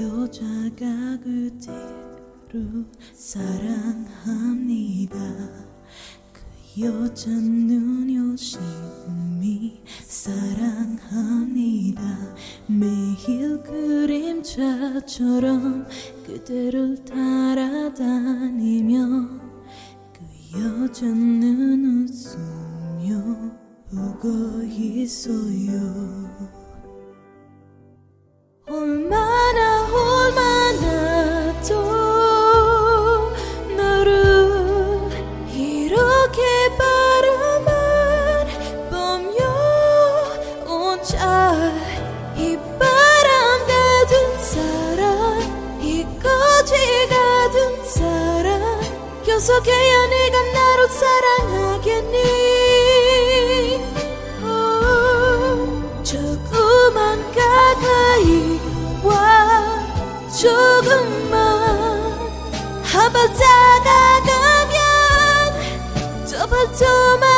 여자가 그대로 사랑합니다. 그 여자는 열심히 사랑합니다. 매일 그림자처럼 그대를 따라다니며 그 여자는 웃으며 울고 있어요 계속해야 네가 나를 사랑하겠니? 어, 조금만 가까이 와 조금만 한발 다가가면 두발도만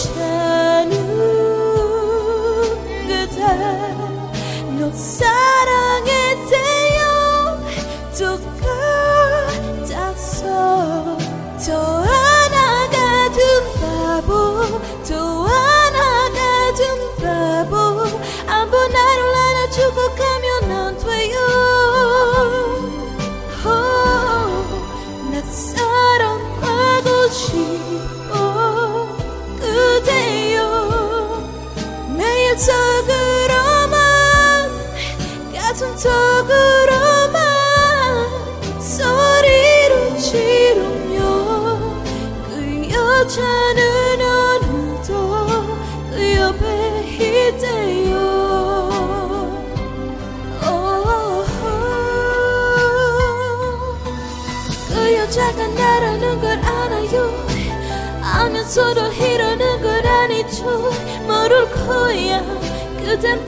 역차는 그대 너 사랑했 매일 속으로만 가슴 속으로만 소리를 지르며 그 여자는 오늘도 그 옆에 있대요. 그 여자가 나라는 걸 알아요. 알면서도 이러는 걸 아니죠 모를 거야. 그댄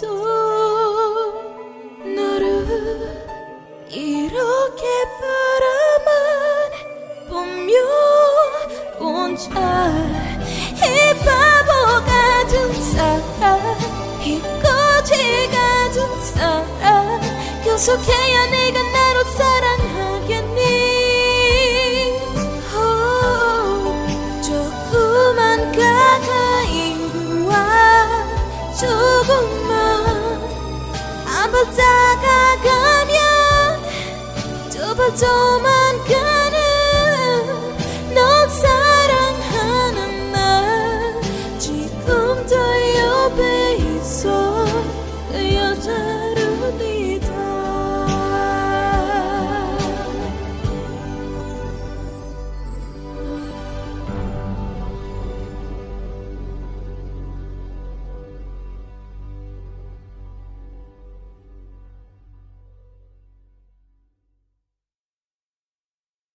또 너를 이렇게 바라만 보며 혼자 계속해야 네가 나를 사랑하겠니? 어, 조금만 가까이 와 조금만 한발 다가가면 두 발도만 가는 널 사랑하는 나 지금도 옆에 있어 그 여자